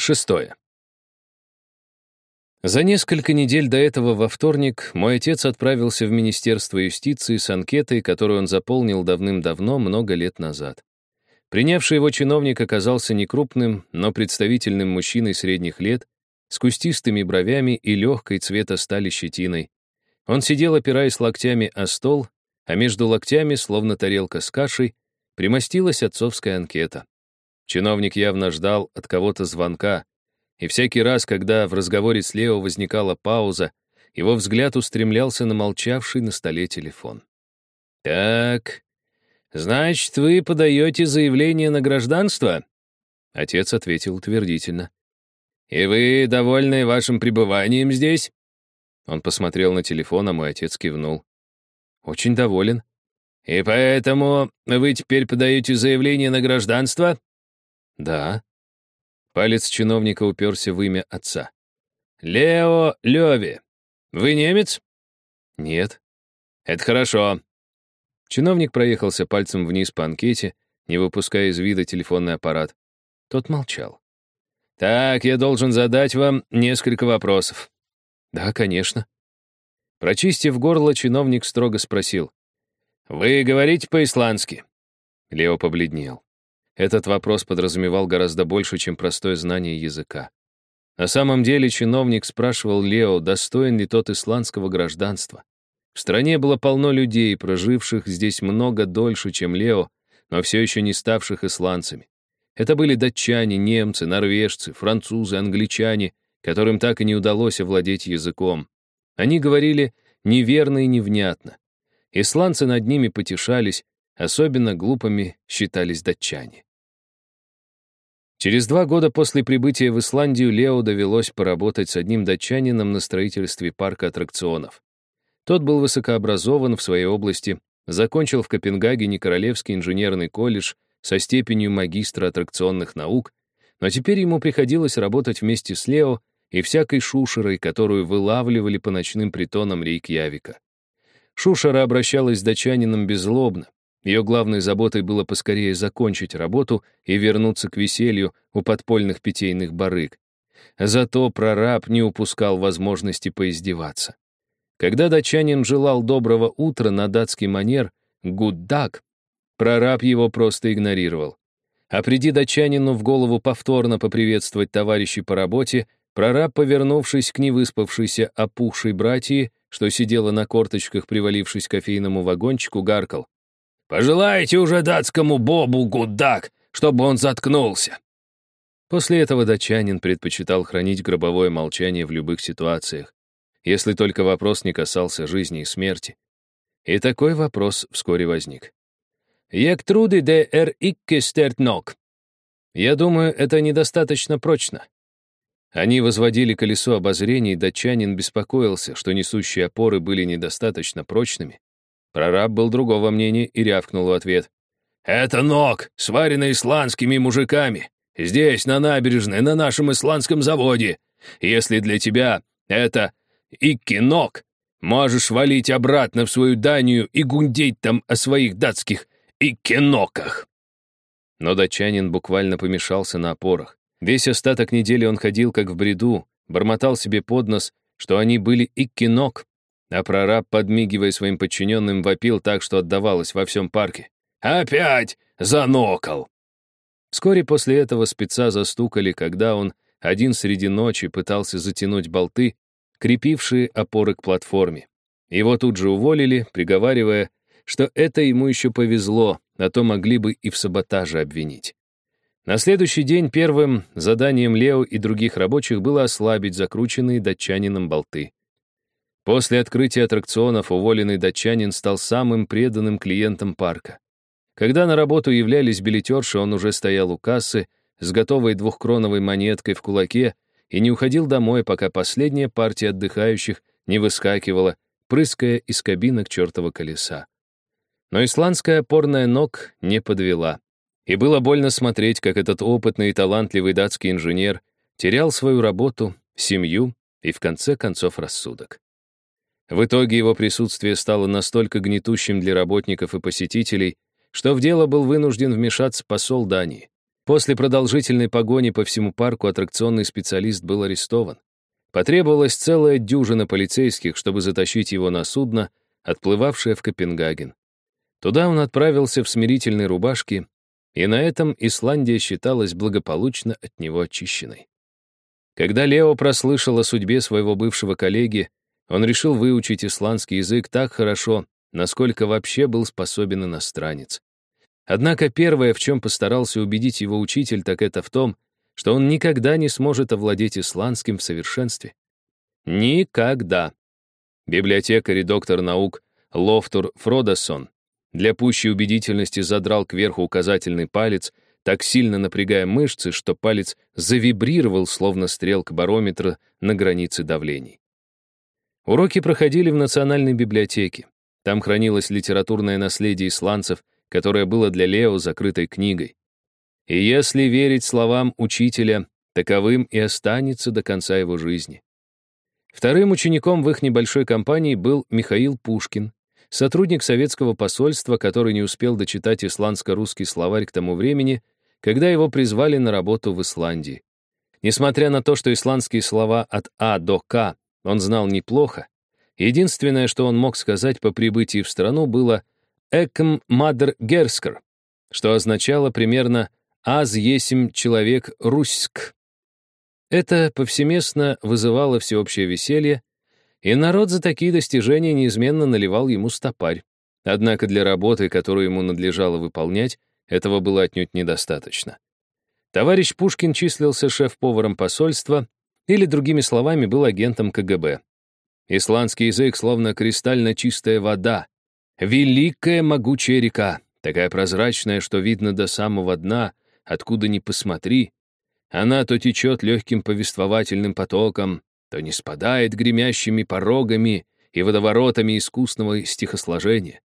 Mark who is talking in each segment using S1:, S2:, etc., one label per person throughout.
S1: Шестое. За несколько недель до этого во вторник мой отец отправился в Министерство юстиции с анкетой, которую он заполнил давным-давно, много лет назад. Принявший его чиновник оказался некрупным, но представительным мужчиной средних лет, с кустистыми бровями и легкой цвета стали щетиной. Он сидел, опираясь локтями о стол, а между локтями, словно тарелка с кашей, примостилась отцовская анкета. Чиновник явно ждал от кого-то звонка, и всякий раз, когда в разговоре с Лео возникала пауза, его взгляд устремлялся на молчавший на столе телефон. «Так, значит, вы подаете заявление на гражданство?» Отец ответил утвердительно. «И вы довольны вашим пребыванием здесь?» Он посмотрел на телефон, а мой отец кивнул. «Очень доволен». «И поэтому вы теперь подаете заявление на гражданство?» «Да». Палец чиновника уперся в имя отца. «Лео Леви. Вы немец?» «Нет». «Это хорошо». Чиновник проехался пальцем вниз по анкете, не выпуская из вида телефонный аппарат. Тот молчал. «Так, я должен задать вам несколько вопросов». «Да, конечно». Прочистив горло, чиновник строго спросил. «Вы говорите по-исландски?» Лео побледнел. Этот вопрос подразумевал гораздо больше, чем простое знание языка. На самом деле чиновник спрашивал Лео, достоин ли тот исландского гражданства. В стране было полно людей, проживших здесь много дольше, чем Лео, но все еще не ставших исландцами. Это были датчане, немцы, норвежцы, французы, англичане, которым так и не удалось овладеть языком. Они говорили неверно и невнятно. Исландцы над ними потешались, особенно глупыми считались датчане. Через два года после прибытия в Исландию Лео довелось поработать с одним датчанином на строительстве парка аттракционов. Тот был высокообразован в своей области, закончил в Копенгагене Королевский инженерный колледж со степенью магистра аттракционных наук, но теперь ему приходилось работать вместе с Лео и всякой шушерой, которую вылавливали по ночным притонам Рейкьявика. Шушера обращалась с датчанином беззлобно, ее главной заботой было поскорее закончить работу и вернуться к веселью у подпольных питейных барыг. Зато прораб не упускал возможности поиздеваться. Когда датчанин желал доброго утра на датский манер «гуддак», прораб его просто игнорировал. А приди датчанину в голову повторно поприветствовать товарищей по работе, прораб, повернувшись к невыспавшейся опухшей братьи, что сидела на корточках, привалившись к кофейному вагончику, гаркал. Пожелайте уже датскому Бобу гудак, чтобы он заткнулся. После этого датчанин предпочитал хранить гробовое молчание в любых ситуациях, если только вопрос не касался жизни и смерти. И такой вопрос вскоре возник. «Як труды де эр икке стерт ног?» Я думаю, это недостаточно прочно. Они возводили колесо обозрения, и датчанин беспокоился, что несущие опоры были недостаточно прочными, Прораб был другого мнения и рявкнул в ответ. «Это ног, сваренный исландскими мужиками. Здесь, на набережной, на нашем исландском заводе. Если для тебя это икки-ног, можешь валить обратно в свою Данию и гундеть там о своих датских икки-ноках». Но датчанин буквально помешался на опорах. Весь остаток недели он ходил как в бреду, бормотал себе под нос, что они были икки-ног, а прораб, подмигивая своим подчиненным, вопил так, что отдавалось во всем парке. «Опять занокал!» Вскоре после этого спеца застукали, когда он один среди ночи пытался затянуть болты, крепившие опоры к платформе. Его тут же уволили, приговаривая, что это ему еще повезло, а то могли бы и в саботаже обвинить. На следующий день первым заданием Лео и других рабочих было ослабить закрученные датчанином болты. После открытия аттракционов уволенный датчанин стал самым преданным клиентом парка. Когда на работу являлись билетерши, он уже стоял у кассы с готовой двухкроновой монеткой в кулаке и не уходил домой, пока последняя партия отдыхающих не выскакивала, прыская из кабинок чертова колеса. Но исландская опорная ног не подвела. И было больно смотреть, как этот опытный и талантливый датский инженер терял свою работу, семью и, в конце концов, рассудок. В итоге его присутствие стало настолько гнетущим для работников и посетителей, что в дело был вынужден вмешаться посол Дании. После продолжительной погони по всему парку аттракционный специалист был арестован. Потребовалась целая дюжина полицейских, чтобы затащить его на судно, отплывавшее в Копенгаген. Туда он отправился в смирительной рубашке, и на этом Исландия считалась благополучно от него очищенной. Когда Лео прослышал о судьбе своего бывшего коллеги, он решил выучить исландский язык так хорошо, насколько вообще был способен иностранец. Однако первое, в чем постарался убедить его учитель, так это в том, что он никогда не сможет овладеть исландским в совершенстве. Никогда. Библиотекарь и доктор наук Лофтур Фродасон для пущей убедительности задрал кверху указательный палец, так сильно напрягая мышцы, что палец завибрировал, словно стрелка барометра на границе давлений. Уроки проходили в Национальной библиотеке. Там хранилось литературное наследие исландцев, которое было для Лео закрытой книгой. И если верить словам учителя, таковым и останется до конца его жизни. Вторым учеником в их небольшой компании был Михаил Пушкин, сотрудник советского посольства, который не успел дочитать исландско-русский словарь к тому времени, когда его призвали на работу в Исландии. Несмотря на то, что исландские слова от А до К он знал неплохо, единственное, что он мог сказать по прибытии в страну, было «экм мадр герскер», что означало примерно «аз есим человек руськ». Это повсеместно вызывало всеобщее веселье, и народ за такие достижения неизменно наливал ему стопарь. Однако для работы, которую ему надлежало выполнять, этого было отнюдь недостаточно. Товарищ Пушкин числился шеф-поваром посольства или, другими словами, был агентом КГБ. Исландский язык словно кристально чистая вода, великая могучая река, такая прозрачная, что видно до самого дна, откуда ни посмотри. Она то течет легким повествовательным потоком, то не спадает гремящими порогами и водоворотами искусного стихосложения.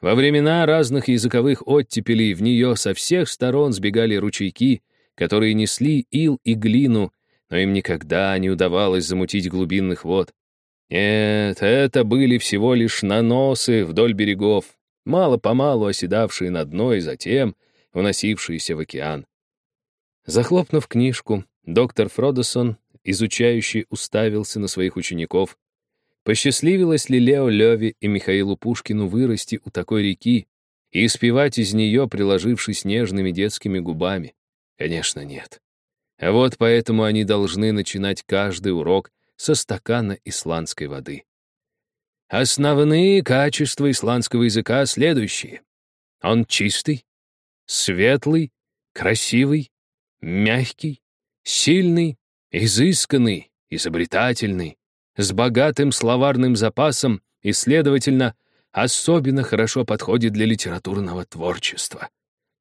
S1: Во времена разных языковых оттепелей в нее со всех сторон сбегали ручейки, которые несли ил и глину, но им никогда не удавалось замутить глубинных вод. Нет, это были всего лишь наносы вдоль берегов, мало-помалу оседавшие на дно и затем уносившиеся в океан. Захлопнув книжку, доктор Фродосон изучающий уставился на своих учеников. Посчастливилось ли Лео Леви и Михаилу Пушкину вырасти у такой реки и испевать из нее, приложившись нежными детскими губами? Конечно, нет. Вот поэтому они должны начинать каждый урок со стакана исландской воды. Основные качества исландского языка следующие. Он чистый, светлый, красивый, мягкий, сильный, изысканный, изобретательный, с богатым словарным запасом и, следовательно, особенно хорошо подходит для литературного творчества.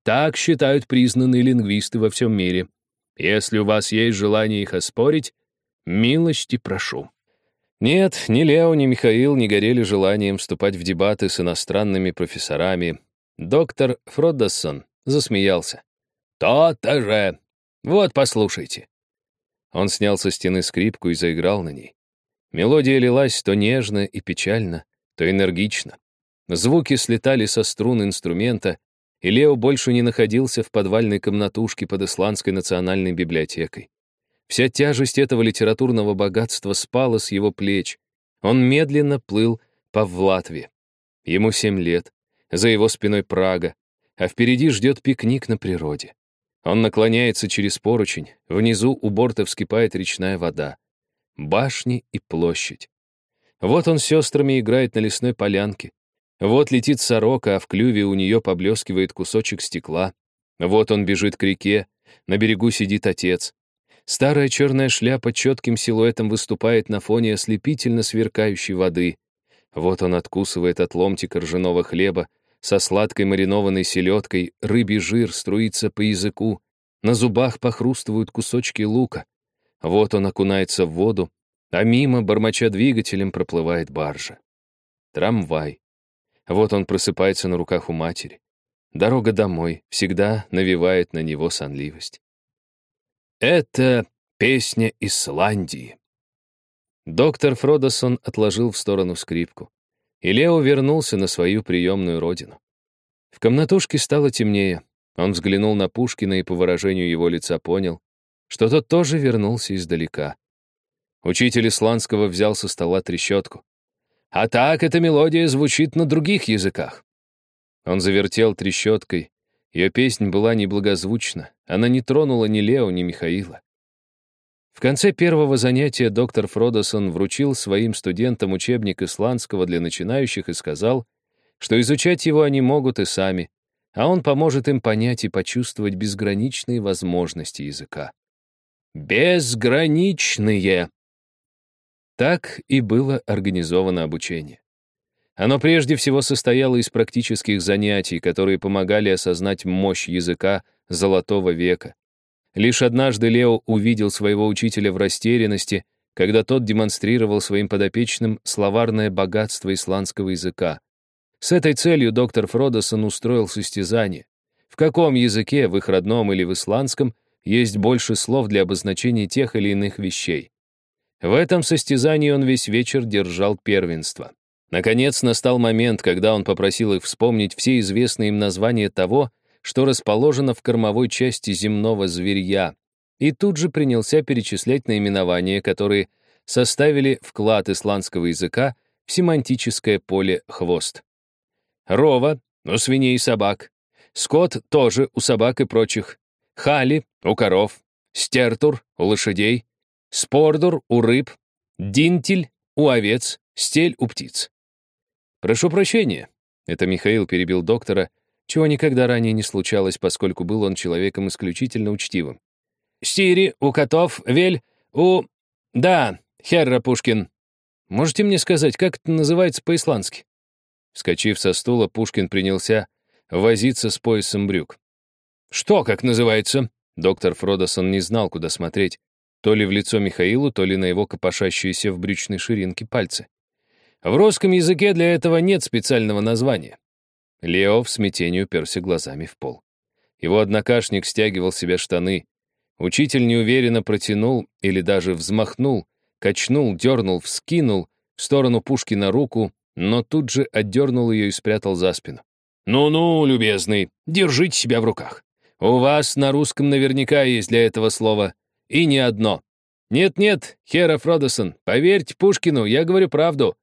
S1: Так считают признанные лингвисты во всем мире. Если у вас есть желание их оспорить, милости прошу. Нет, ни Лео, ни Михаил не горели желанием вступать в дебаты с иностранными профессорами. Доктор Фроддассон засмеялся. «То-то же! Вот, послушайте. Он снял со стены скрипку и заиграл на ней. Мелодия лилась то нежно и печально, то энергично. Звуки слетали со струн инструмента, и Лео больше не находился в подвальной комнатушке под Исландской национальной библиотекой. Вся тяжесть этого литературного богатства спала с его плеч. Он медленно плыл по Влатве. Ему семь лет, за его спиной Прага, а впереди ждет пикник на природе. Он наклоняется через поручень, внизу у борта вскипает речная вода. Башни и площадь. Вот он с сестрами играет на лесной полянке. Вот летит сорока, а в клюве у нее поблескивает кусочек стекла. Вот он бежит к реке, на берегу сидит отец. Старая черная шляпа четким силуэтом выступает на фоне ослепительно сверкающей воды. Вот он откусывает от ломтика ржаного хлеба, со сладкой маринованной селедкой рыбий жир струится по языку, на зубах похрустывают кусочки лука. Вот он окунается в воду, а мимо, бормоча двигателем, проплывает баржа. Трамвай. Вот он просыпается на руках у матери. Дорога домой всегда навевает на него сонливость. Это песня Исландии. Доктор Фродосон отложил в сторону скрипку и Лео вернулся на свою приемную родину. В комнатушке стало темнее. Он взглянул на Пушкина и по выражению его лица понял, что тот тоже вернулся издалека. Учитель исландского взял со стола трещотку. «А так эта мелодия звучит на других языках». Он завертел трещоткой. Ее песнь была неблагозвучна. Она не тронула ни Лео, ни Михаила. В конце первого занятия доктор Фродосон вручил своим студентам учебник исландского для начинающих и сказал, что изучать его они могут и сами, а он поможет им понять и почувствовать безграничные возможности языка. Безграничные! Так и было организовано обучение. Оно прежде всего состояло из практических занятий, которые помогали осознать мощь языка Золотого века. Лишь однажды Лео увидел своего учителя в растерянности, когда тот демонстрировал своим подопечным словарное богатство исландского языка. С этой целью доктор Фродосон устроил состязание. В каком языке, в их родном или в исландском, есть больше слов для обозначения тех или иных вещей. В этом состязании он весь вечер держал первенство. Наконец настал момент, когда он попросил их вспомнить все известные им названия того, что расположено в кормовой части земного зверья, и тут же принялся перечислять наименования, которые составили вклад исландского языка в семантическое поле «хвост». Рова — у свиней и собак. Скот тоже у собак и прочих. Хали — у коров. Стертур — у лошадей. Спордур — у рыб. Динтель — у овец. Стель — у птиц. «Прошу прощения», — это Михаил перебил доктора, чего никогда ранее не случалось, поскольку был он человеком исключительно учтивым. «Стири, у котов, вель, у... Да, Херра Пушкин. Можете мне сказать, как это называется по-исландски?» Вскочив со стула, Пушкин принялся возиться с поясом брюк. «Что, как называется?» Доктор Фродосон не знал, куда смотреть. То ли в лицо Михаилу, то ли на его копошащиеся в брючной ширинке пальцы. В русском языке для этого нет специального названия. Лео в смятении уперся глазами в пол. Его однокашник стягивал себе штаны. Учитель неуверенно протянул или даже взмахнул, качнул, дернул, вскинул в сторону Пушкина руку, но тут же отдернул ее и спрятал за спину. «Ну-ну, любезный, держите себя в руках. У вас на русском наверняка есть для этого слово. И не одно. Нет-нет, Хера Фродосон, поверьте Пушкину, я говорю правду».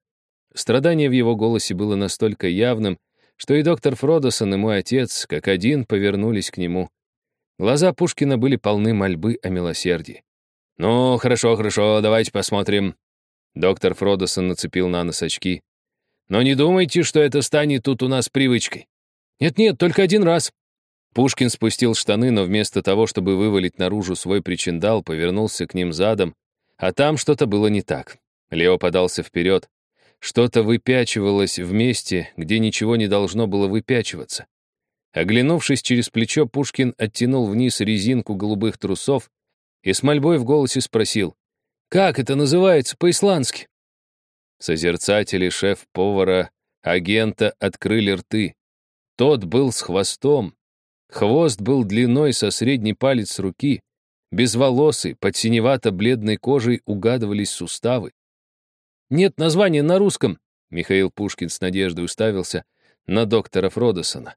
S1: Страдание в его голосе было настолько явным, что и доктор Фродосон, и мой отец, как один, повернулись к нему. Глаза Пушкина были полны мольбы о милосердии. «Ну, хорошо, хорошо, давайте посмотрим». Доктор Фродосон нацепил на нос очки. «Но не думайте, что это станет тут у нас привычкой. Нет-нет, только один раз». Пушкин спустил штаны, но вместо того, чтобы вывалить наружу свой причиндал, повернулся к ним задом, а там что-то было не так. Лео подался вперед. Что-то выпячивалось в месте, где ничего не должно было выпячиваться. Оглянувшись через плечо, Пушкин оттянул вниз резинку голубых трусов и с мольбой в голосе спросил, «Как это называется по-исландски?» Созерцатели шеф-повара, агента открыли рты. Тот был с хвостом. Хвост был длиной со средний палец руки. Безволосый, под синевато-бледной кожей угадывались суставы. Нет названия на русском. Михаил Пушкин с надеждой уставился на доктора Фродосона.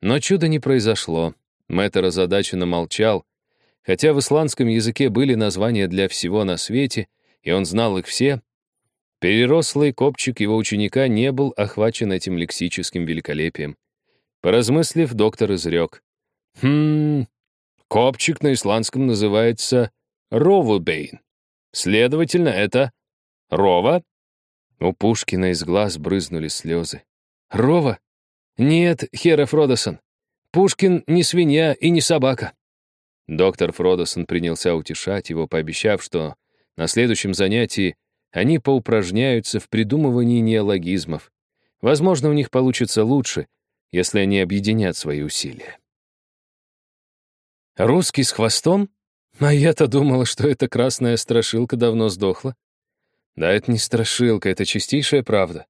S1: Но чуда не произошло. Мэтр озадаченно молчал, хотя в исландском языке были названия для всего на свете, и он знал их все, перерослый копчик его ученика не был охвачен этим лексическим великолепием. Поразмыслив, доктор изрек. «Хм, копчик на исландском называется ровубейн. Следовательно, это Рова?» У Пушкина из глаз брызнули слезы. «Рова? Нет, Хера Фродосон. Пушкин не свинья и не собака». Доктор Фродосон принялся утешать его, пообещав, что на следующем занятии они поупражняются в придумывании неологизмов. Возможно, у них получится лучше, если они объединят свои усилия. «Русский с хвостом? А я-то думала, что эта красная страшилка давно сдохла. Да, это не страшилка, это чистейшая правда.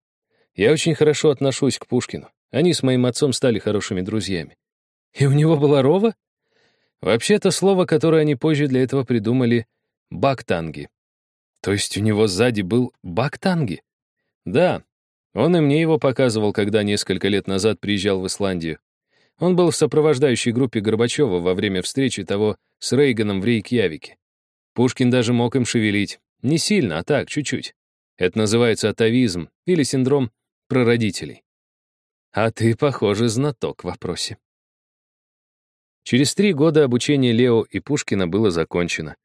S1: Я очень хорошо отношусь к Пушкину. Они с моим отцом стали хорошими друзьями. И у него была рова? Вообще-то слово, которое они позже для этого придумали — бактанги. То есть у него сзади был бактанги? Да, он и мне его показывал, когда несколько лет назад приезжал в Исландию. Он был в сопровождающей группе Горбачева во время встречи того с Рейганом в Рейкьявике. Пушкин даже мог им шевелить. Не сильно, а так, чуть-чуть. Это называется атовизм или синдром прародителей. А ты, похоже, знаток в вопросе. Через три года обучение Лео и Пушкина было закончено.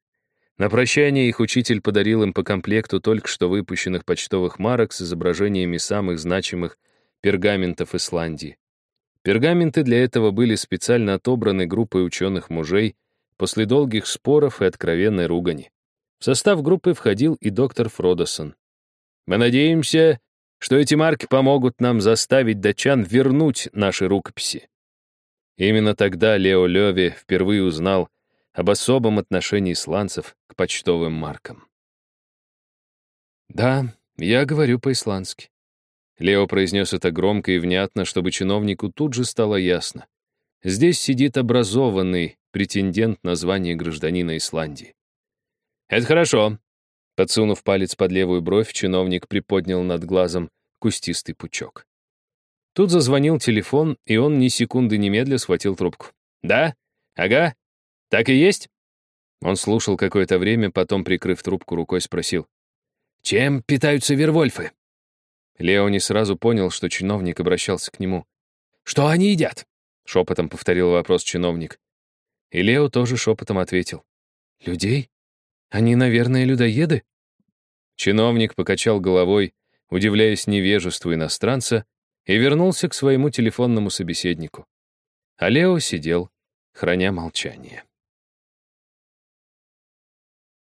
S1: На прощание их учитель подарил им по комплекту только что выпущенных почтовых марок с изображениями самых значимых пергаментов Исландии. Пергаменты для этого были специально отобраны группой ученых-мужей после долгих споров и откровенной ругани. В состав группы входил и доктор Фродосон. «Мы надеемся, что эти марки помогут нам заставить датчан вернуть наши рукописи». Именно тогда Лео Леви впервые узнал об особом отношении исландцев к почтовым маркам. «Да, я говорю по-исландски», Лео произнес это громко и внятно, чтобы чиновнику тут же стало ясно. Здесь сидит образованный претендент на звание гражданина Исландии. «Это хорошо». Подсунув палец под левую бровь, чиновник приподнял над глазом кустистый пучок. Тут зазвонил телефон, и он ни секунды немедля схватил трубку. «Да? Ага. Так и есть?» Он слушал какое-то время, потом, прикрыв трубку рукой, спросил. «Чем питаются вервольфы?» Лео не сразу понял, что чиновник обращался к нему. «Что они едят?» — шепотом повторил вопрос чиновник. И Лео тоже шепотом ответил. «Людей? Они, наверное, людоеды?» Чиновник покачал головой, удивляясь невежеству иностранца, и вернулся к своему телефонному собеседнику. А Лео сидел, храня молчание.